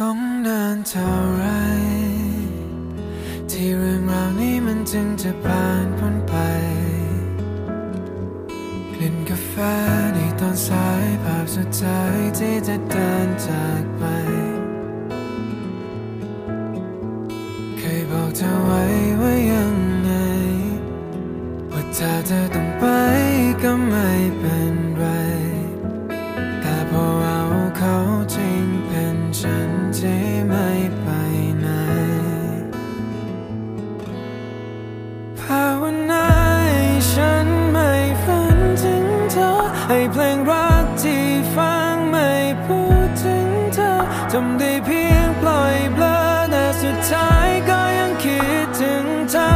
ต้องเดินเท่าไร ที่เรื่องราวนี้มันจึงจะผ่านพ้นไปกลิ่นกาแฟในตอนสายภาพสุดท้ายที่จะเดินจากไป สุดท้ายก็ยังคิดถึงเธอ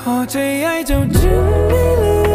หัวใจใหญ่เจ้าจึงไม่ลืม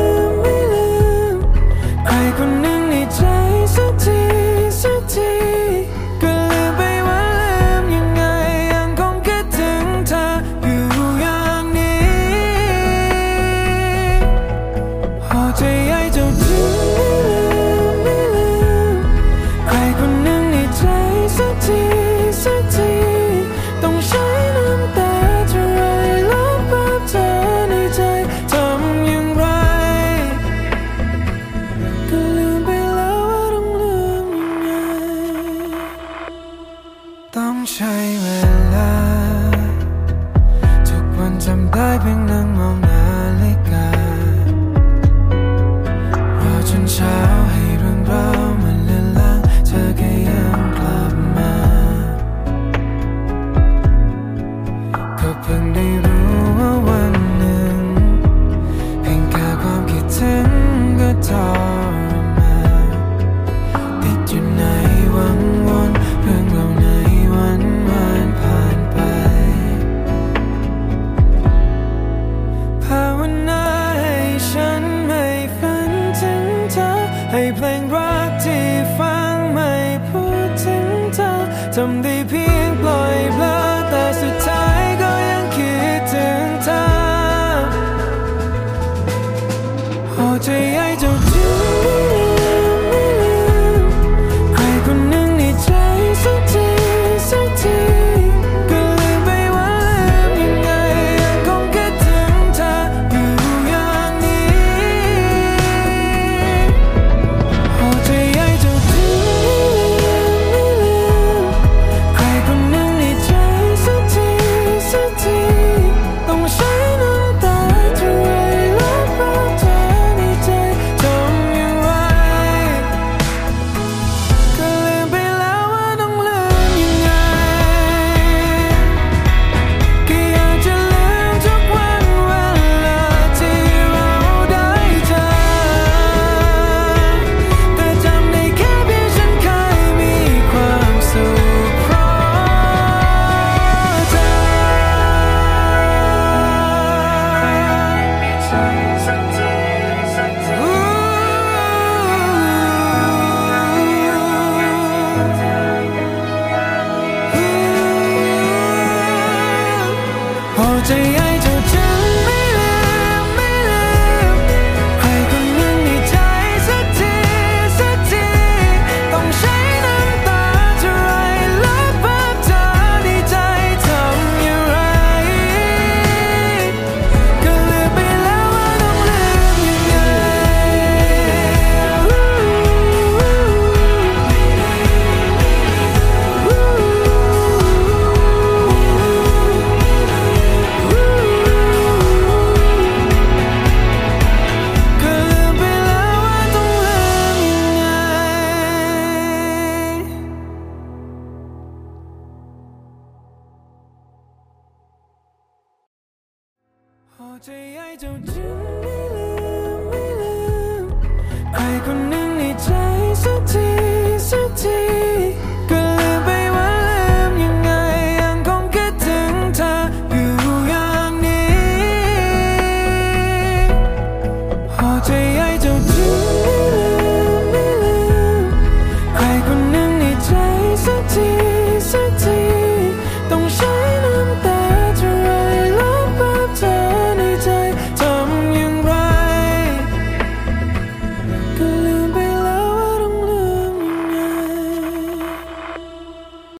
เวลา ทุกวันจำได้เพียงหนึ่งมอง a plane ride. 最爱就是你了没了爱过你。